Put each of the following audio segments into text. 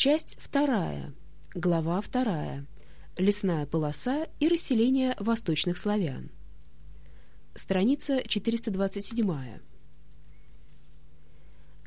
Часть вторая. Глава вторая. Лесная полоса и расселение восточных славян. Страница 427.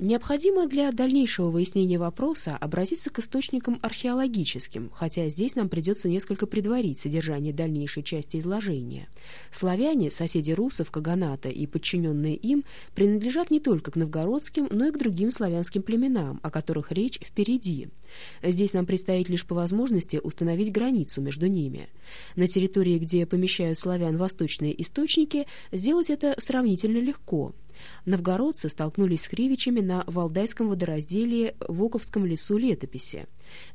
Необходимо для дальнейшего выяснения вопроса обратиться к источникам археологическим, хотя здесь нам придется несколько предварить содержание дальнейшей части изложения. Славяне, соседи русов, Каганата и подчиненные им, принадлежат не только к новгородским, но и к другим славянским племенам, о которых речь впереди. Здесь нам предстоит лишь по возможности установить границу между ними. На территории, где помещают славян восточные источники, сделать это сравнительно легко – Новгородцы столкнулись с кривичами на Валдайском водоразделе в Оковском лесу летописи.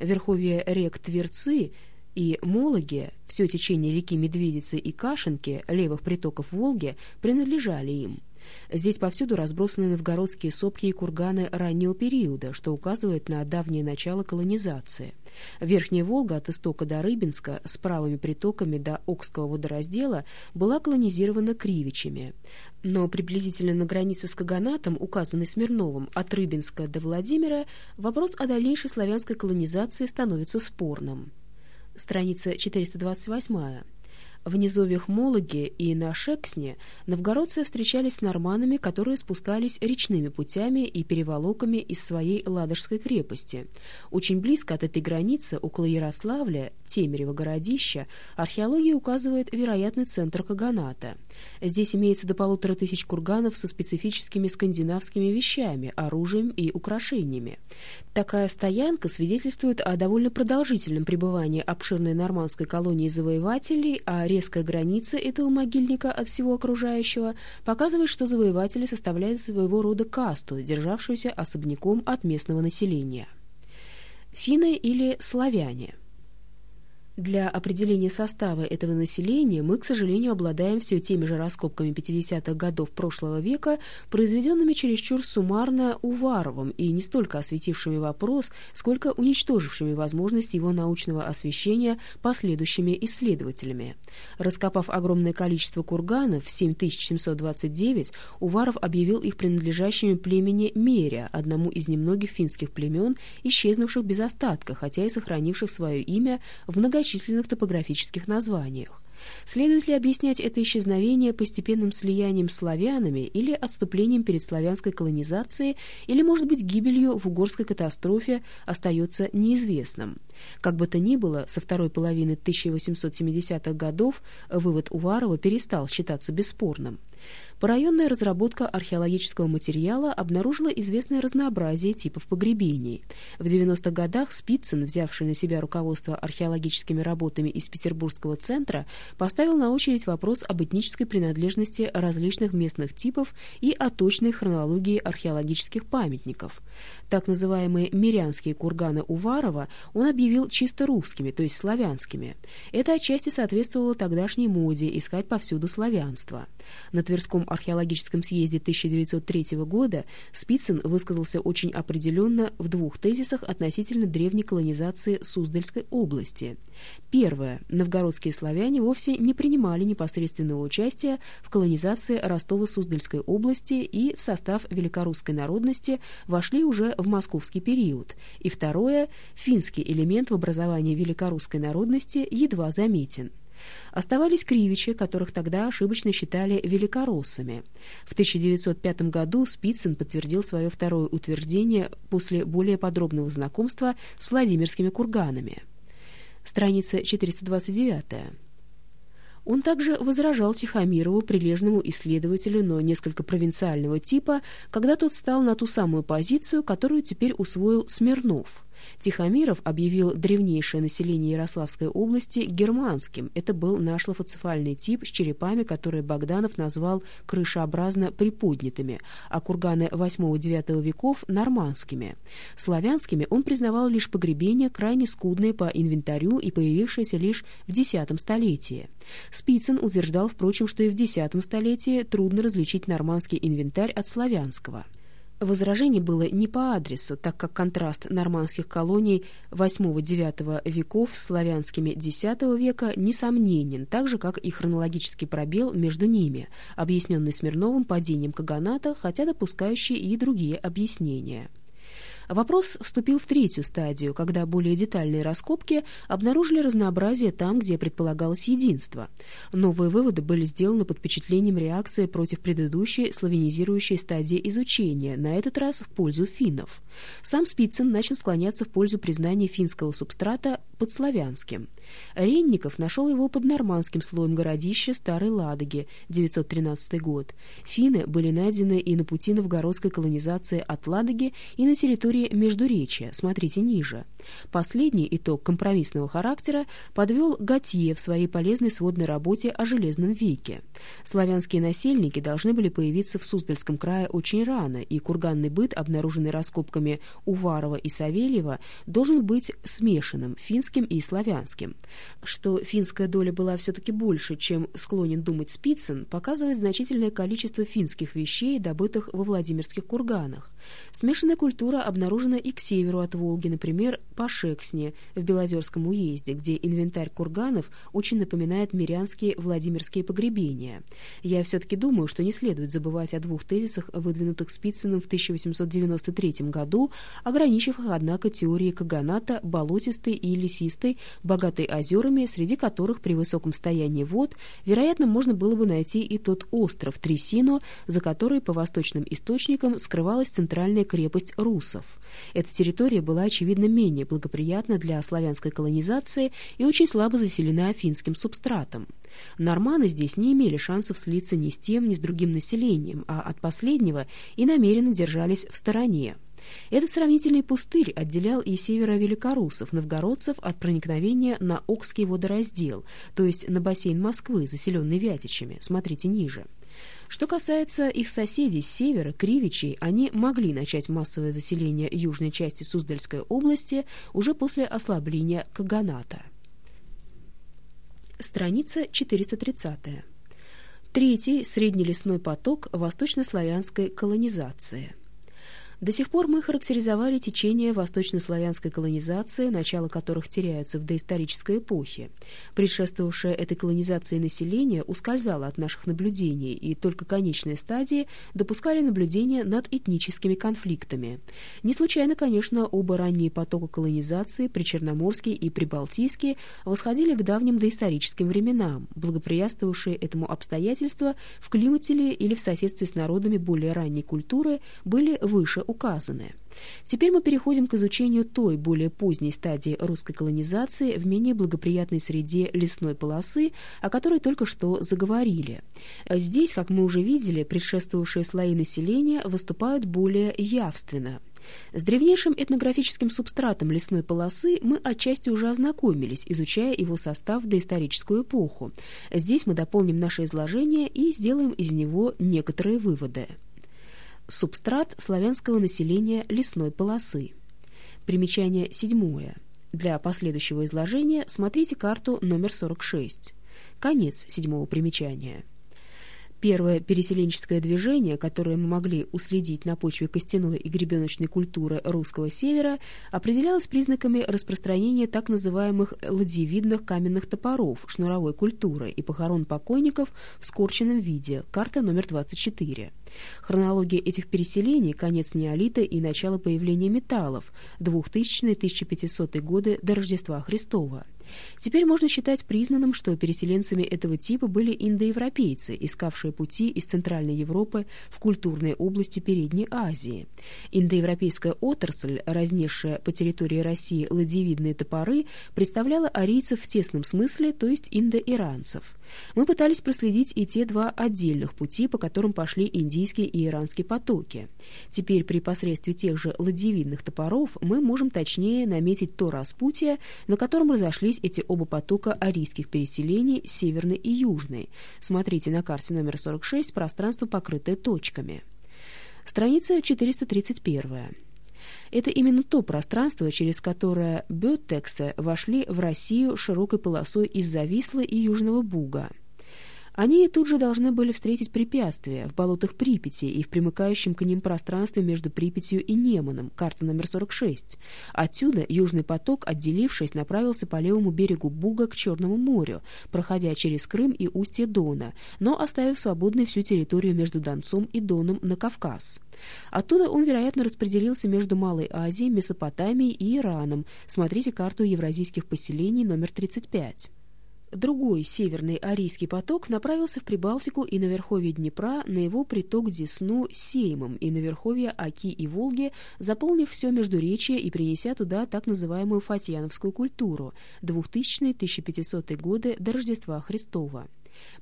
Верховье рек Тверцы и Мологи, все течение реки Медведицы и Кашинки, левых притоков Волги, принадлежали им. Здесь повсюду разбросаны новгородские сопки и курганы раннего периода, что указывает на давнее начало колонизации. Верхняя Волга от истока до Рыбинска с правыми притоками до Окского водораздела была колонизирована кривичами. Но приблизительно на границе с Каганатом, указанной Смирновым, от Рыбинска до Владимира, вопрос о дальнейшей славянской колонизации становится спорным. Страница 428. В низовьях Мологи и на Шексне новгородцы встречались с норманами, которые спускались речными путями и переволоками из своей Ладожской крепости. Очень близко от этой границы, около Ярославля, Темерева городища, археология указывает вероятный центр Каганата. Здесь имеется до полутора тысяч курганов со специфическими скандинавскими вещами, оружием и украшениями. Такая стоянка свидетельствует о довольно продолжительном пребывании обширной нормандской колонии завоевателей, а резкая граница этого могильника от всего окружающего показывает, что завоеватели составляют своего рода касту, державшуюся особняком от местного населения. Финны или славяне – для определения состава этого населения мы, к сожалению, обладаем все теми же раскопками 50-х годов прошлого века, произведенными чересчур суммарно Уваровым и не столько осветившими вопрос, сколько уничтожившими возможность его научного освещения последующими исследователями. Раскопав огромное количество курганов, 7729, Уваров объявил их принадлежащими племени Меря, одному из немногих финских племен, исчезнувших без остатка, хотя и сохранивших свое имя в многочисленных многочисленных топографических названиях. Следует ли объяснять это исчезновение постепенным слиянием с славянами или отступлением перед славянской колонизацией, или, может быть, гибелью в угорской катастрофе, остается неизвестным. Как бы то ни было, со второй половины 1870-х годов вывод Уварова перестал считаться бесспорным. Порайонная разработка археологического материала обнаружила известное разнообразие типов погребений. В 90-х годах Спицын, взявший на себя руководство археологическими работами из Петербургского центра, поставил на очередь вопрос об этнической принадлежности различных местных типов и о точной хронологии археологических памятников. Так называемые «мирянские курганы Уварова» он объявил чисто русскими, то есть славянскими. Это отчасти соответствовало тогдашней моде искать повсюду славянство. На Тверском археологическом съезде 1903 года Спицын высказался очень определенно в двух тезисах относительно древней колонизации Суздальской области. Первое. Новгородские славяне вовсе не принимали непосредственного участия в колонизации Ростова-Суздальской области и в состав великорусской народности вошли уже в московский период. И второе. Финский элемент в образовании великорусской народности едва заметен. Оставались кривичи, которых тогда ошибочно считали великороссами. В 1905 году Спицын подтвердил свое второе утверждение после более подробного знакомства с Владимирскими курганами. Страница 429. Он также возражал Тихомирову, прилежному исследователю, но несколько провинциального типа, когда тот стал на ту самую позицию, которую теперь усвоил Смирнов – Тихомиров объявил древнейшее население Ярославской области германским. Это был нашлофоцефальный тип с черепами, которые Богданов назвал крышеобразно приподнятыми, а курганы VIII-IX веков — нормандскими. Славянскими он признавал лишь погребения, крайне скудные по инвентарю и появившиеся лишь в X столетии. Спицын утверждал, впрочем, что и в X столетии трудно различить нормандский инвентарь от славянского. Возражение было не по адресу, так как контраст нормандских колоний VIII-IX веков с славянскими X века несомненен, так же, как и хронологический пробел между ними, объясненный Смирновым падением Каганата, хотя допускающий и другие объяснения. Вопрос вступил в третью стадию, когда более детальные раскопки обнаружили разнообразие там, где предполагалось единство. Новые выводы были сделаны под впечатлением реакции против предыдущей славянизирующей стадии изучения, на этот раз в пользу финнов. Сам Спицын начал склоняться в пользу признания финского субстрата подславянским. Ренников нашел его под нормандским слоем городища Старой Ладоги, 913 год. Финны были найдены и на пути новгородской колонизации от Ладоги, и на территории Междуречия, смотрите ниже. Последний итог компромиссного характера подвел Готье в своей полезной сводной работе о Железном веке. Славянские насельники должны были появиться в Суздальском крае очень рано, и курганный быт, обнаруженный раскопками Уварова и Савельева, должен быть смешанным, финским и славянским. Что финская доля была все-таки больше, чем склонен думать Спицын, показывает значительное количество финских вещей, добытых во Владимирских курганах. Смешанная культура обнаружена и к северу от Волги, например, по Шексне в Белозерском уезде, где инвентарь курганов очень напоминает мирянские Владимирские погребения. Я все-таки думаю, что не следует забывать о двух тезисах, выдвинутых Спицыным в 1893 году, ограничив их, однако, теорией Каганата, болотистой и лесистой, богатой озерами, среди которых при высоком стоянии вод, вероятно, можно было бы найти и тот остров Трясино, за который, по восточным источникам, скрывалась центральная крепость русов. Эта территория была, очевидно, менее благоприятна для славянской колонизации и очень слабо заселена финским субстратом. Норманы здесь не имели шансов слиться ни с тем, ни с другим населением, а от последнего и намеренно держались в стороне. Этот сравнительный пустырь отделял и северо-великорусов, новгородцев от проникновения на Окский водораздел, то есть на бассейн Москвы, заселенный Вятичами. Смотрите ниже. Что касается их соседей с севера, Кривичей, они могли начать массовое заселение южной части Суздальской области уже после ослабления Каганата. Страница 430. Третий – среднелесной поток восточнославянской колонизации – до сих пор мы характеризовали течение восточнославянской колонизации, начало которых теряются в доисторической эпохе. Предшествовавшее этой колонизации население ускользало от наших наблюдений, и только конечные стадии допускали наблюдения над этническими конфликтами. Не случайно, конечно, оба ранние потока колонизации, причерноморский и прибалтийский, восходили к давним доисторическим временам, благоприятствовавшие этому обстоятельства в климате ли или в соседстве с народами более ранней культуры были выше указаны. Теперь мы переходим к изучению той более поздней стадии русской колонизации в менее благоприятной среде лесной полосы, о которой только что заговорили. Здесь, как мы уже видели, предшествовавшие слои населения выступают более явственно. С древнейшим этнографическим субстратом лесной полосы мы отчасти уже ознакомились, изучая его состав в доисторическую эпоху. Здесь мы дополним наше изложение и сделаем из него некоторые выводы субстрат славянского населения лесной полосы. Примечание седьмое. Для последующего изложения смотрите карту номер 46. Конец седьмого примечания. Первое переселенческое движение, которое мы могли уследить на почве костяной и гребеночной культуры русского севера, определялось признаками распространения так называемых ладьевидных каменных топоров, шнуровой культуры и похорон покойников в скорченном виде, карта номер 24. Хронология этих переселений – конец неолита и начало появления металлов, 2000-1500 годы до Рождества Христова. Теперь можно считать признанным, что переселенцами этого типа были индоевропейцы, искавшие пути из Центральной Европы в культурные области Передней Азии. Индоевропейская отрасль, разнесшая по территории России ладьевидные топоры, представляла арийцев в тесном смысле, то есть индоиранцев. Мы пытались проследить и те два отдельных пути, по которым пошли индийские и иранские потоки. Теперь при посредстве тех же ладьевидных топоров мы можем точнее наметить то распутье, на котором разошлись эти оба потока арийских переселений, северный и южный. Смотрите на карте номер 46, пространство, покрытое точками. Страница 431. Это именно то пространство, через которое Беттексы вошли в Россию широкой полосой из Зависла и Южного Буга. Они тут же должны были встретить препятствия в болотах Припяти и в примыкающем к ним пространстве между Припятью и Неманом, карта номер 46. Отсюда Южный поток, отделившись, направился по левому берегу Буга к Черному морю, проходя через Крым и устье Дона, но оставив свободной всю территорию между Донцом и Доном на Кавказ. Оттуда он, вероятно, распределился между Малой Азией, Месопотамией и Ираном. Смотрите карту евразийских поселений номер 35. Другой северный арийский поток направился в Прибалтику и на верховье Днепра, на его приток Десну Сеймом и на верховье Оки и Волги, заполнив все Междуречье и принеся туда так называемую фатьяновскую культуру 2000-1500 годы до Рождества Христова.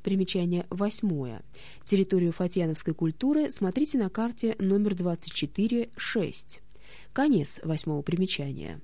Примечание восьмое. Территорию фатьяновской культуры смотрите на карте номер 24-6. Конец восьмого примечания.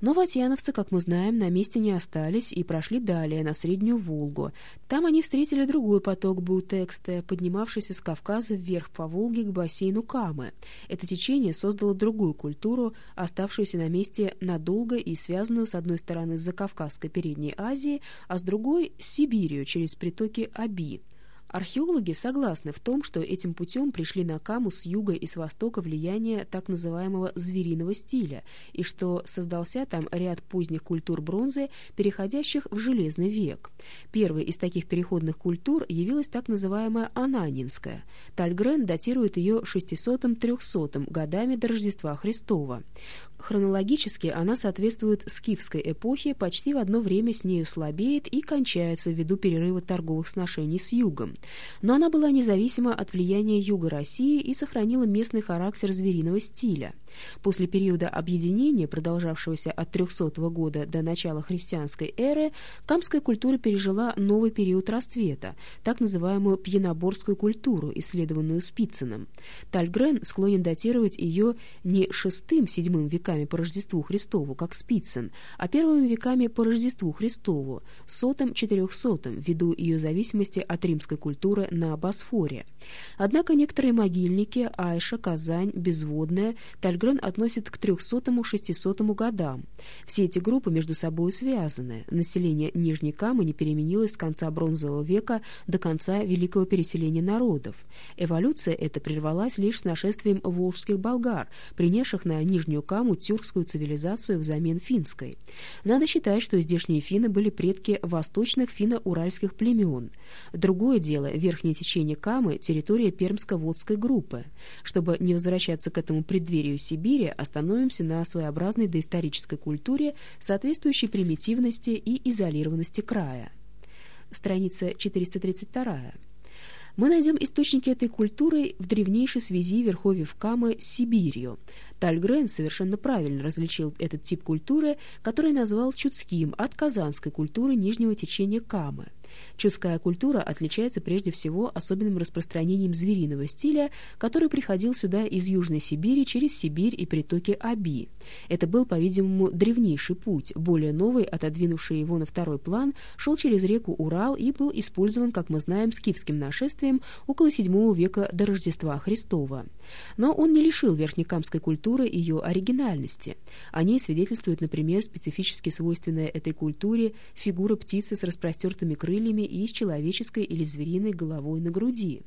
Но ватьяновцы, как мы знаем, на месте не остались и прошли далее, на Среднюю Волгу. Там они встретили другой поток Бутексте, поднимавшийся с Кавказа вверх по Волге к бассейну Камы. Это течение создало другую культуру, оставшуюся на месте надолго и связанную с одной стороны с Закавказской Передней Азией, а с другой — с Сибирью через притоки Аби. Археологи согласны в том, что этим путем пришли на Каму с юга и с востока влияние так называемого звериного стиля, и что создался там ряд поздних культур бронзы, переходящих в Железный век. Первой из таких переходных культур явилась так называемая Ананинская. Тальгрен датирует ее 600-300 годами до Рождества Христова. Хронологически она соответствует скифской эпохе, почти в одно время с нею слабеет и кончается ввиду перерыва торговых сношений с югом. Но она была независима от влияния юга России и сохранила местный характер звериного стиля. После периода объединения, продолжавшегося от 300 года до начала христианской эры, камская культура пережила новый период расцвета, так называемую пьяноборскую культуру, исследованную Спицыным. Тальгрен склонен датировать ее не шестым-седьмым веками по Рождеству Христову, как Спицын, а первыми веками по Рождеству Христову, сотым-четырехсотым, ввиду ее зависимости от римской культуры на Босфоре. Однако некоторые могильники, Айша, Казань, Безводная, Тальгрен Грен относит к 300-600 годам. Все эти группы между собой связаны. Население Нижней Камы не переменилось с конца Бронзового века до конца Великого переселения народов. Эволюция эта прервалась лишь с нашествием волжских болгар, принесших на Нижнюю Каму тюркскую цивилизацию взамен финской. Надо считать, что здешние финны были предки восточных финно-уральских племен. Другое дело, верхнее течение Камы – территория Пермско-Водской группы. Чтобы не возвращаться к этому преддверию Сибири остановимся на своеобразной доисторической культуре, соответствующей примитивности и изолированности края. Страница 432 мы найдем источники этой культуры в древнейшей связи верховьев Камы с Сибирью. Тальгрен совершенно правильно различил этот тип культуры, который назвал чудским от казанской культуры нижнего течения Камы. Чудская культура отличается прежде всего особенным распространением звериного стиля, который приходил сюда из Южной Сибири через Сибирь и притоки Аби. Это был, по-видимому, древнейший путь, более новый, отодвинувший его на второй план, шел через реку Урал и был использован, как мы знаем, скифским нашествием около VII века до Рождества Христова. Но он не лишил верхнекамской культуры ее оригинальности. О ней свидетельствует, например, специфически свойственная этой культуре фигура птицы с распростертыми крыльями, крыльями и с человеческой или звериной головой на груди.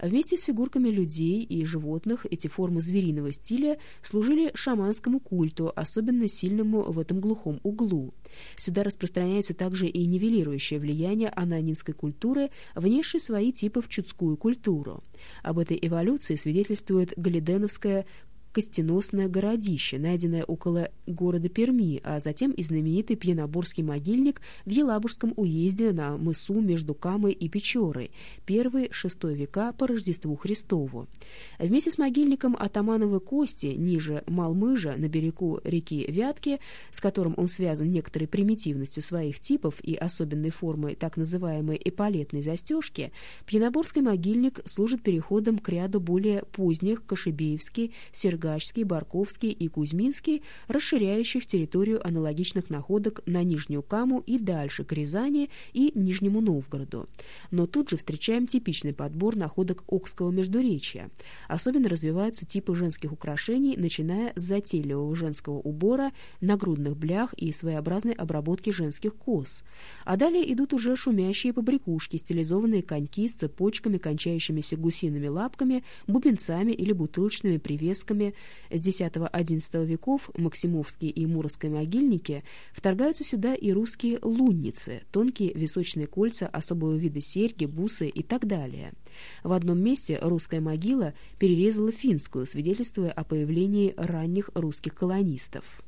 Вместе с фигурками людей и животных эти формы звериного стиля служили шаманскому культу, особенно сильному в этом глухом углу. Сюда распространяется также и нивелирующее влияние ананинской культуры, внесшей свои типы в чудскую культуру. Об этой эволюции свидетельствует галиденовская костеносное городище, найденное около города Перми, а затем и знаменитый Пьяноборский могильник в Елабужском уезде на мысу между Камой и Печорой, первый-шестой века по Рождеству Христову. Вместе с могильником Атамановой кости ниже Малмыжа на берегу реки Вятки, с которым он связан некоторой примитивностью своих типов и особенной формой так называемой эполетной застежки, Пьяноборский могильник служит переходом к ряду более поздних Кашебеевский, Серга Ергачский, Барковский и Кузьминский, расширяющих территорию аналогичных находок на Нижнюю Каму и дальше к Рязани и Нижнему Новгороду. Но тут же встречаем типичный подбор находок Окского междуречья. Особенно развиваются типы женских украшений, начиная с затейливого женского убора, нагрудных блях и своеобразной обработки женских кос. А далее идут уже шумящие побрякушки, стилизованные коньки с цепочками, кончающимися гусиными лапками, бубенцами или бутылочными привесками. С X-XI веков Максимовские и Муровские могильники вторгаются сюда и русские лунницы, тонкие височные кольца особого вида серьги, бусы и так далее. В одном месте русская могила перерезала финскую, свидетельствуя о появлении ранних русских колонистов.